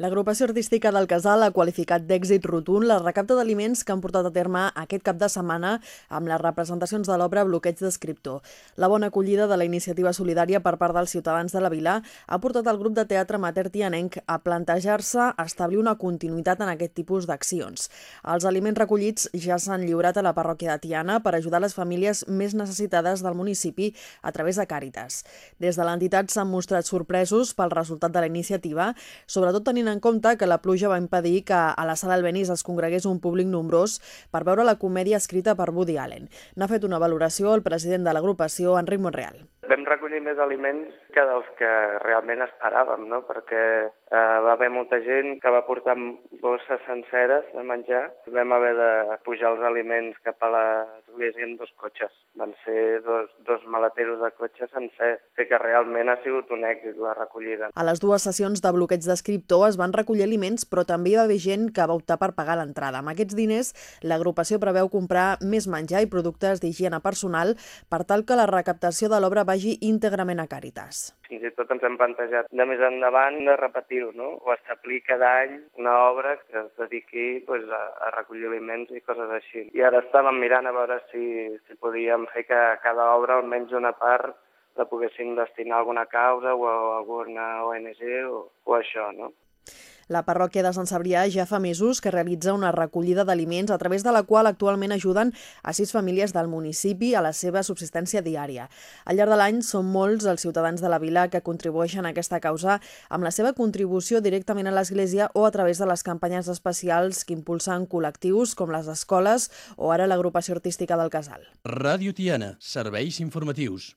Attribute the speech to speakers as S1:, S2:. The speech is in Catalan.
S1: L'agrupació artística del Casal ha qualificat d'èxit rotund la recapta d'aliments que han portat a terme aquest cap de setmana amb les representacions de l'obra Bloqueig d'Escriptor. La bona acollida de la iniciativa solidària per part dels ciutadans de la vila ha portat el grup de teatre Mater Tianenc a plantejar-se establir una continuïtat en aquest tipus d'accions. Els aliments recollits ja s'han lliurat a la parròquia de Tiana per ajudar les famílies més necessitades del municipi a través de Càritas. Des de l'entitat s'han mostrat sorpresos pel resultat de la iniciativa, sobretot tenint tenint en compte que la pluja va impedir que a la sala Albéniz es congregués un públic nombrós per veure la comèdia escrita per Woody Allen. N'ha fet una valoració el president de l'agrupació, Enric Monreal.
S2: Vam recollir més aliments que dels que realment esperàvem, no? perquè eh, va haver molta gent que va portar bosses senceres de menjar. Vam haver de pujar els aliments cap a l'església en dos cotxes. Van ser dos, dos maleteros de cotxe sencer. Sé que realment ha sigut un èxit la recollida.
S1: A les dues sessions de bloqueig d'escriptor es van recollir aliments, però també hi va haver gent que va optar per pagar l'entrada. Amb aquests diners, l'agrupació preveu comprar més menjar i productes d'higiene personal per tal que la recaptació de l'obra vagi íntegrament a Càritas.
S2: Fins i tot ens hem plantejat de més endavant de repetir-ho, no? o establir cada any una obra que es dediqui pues, a, a recollir aliments i coses així. I ara estàvem mirant a veure si, si podíem fer que cada obra, almenys una part, la poguessin destinar a alguna causa o a alguna ONG o, o això, no?
S1: La parròquia de Sant Cebrià ja fa mesos que realitza una recollida d'aliments a través de la qual actualment ajuden a sis famílies del municipi a la seva subsistència diària. Al llarg de l'any són molts els ciutadans de la vila que contribueixen a aquesta causa amb la seva contribució directament a l'Església o a través de les campanyes especials que impulsen col·lectius com les escoles o ara l'agrupació artística del Casal.
S3: Ràdio Tiana, serveis informatius.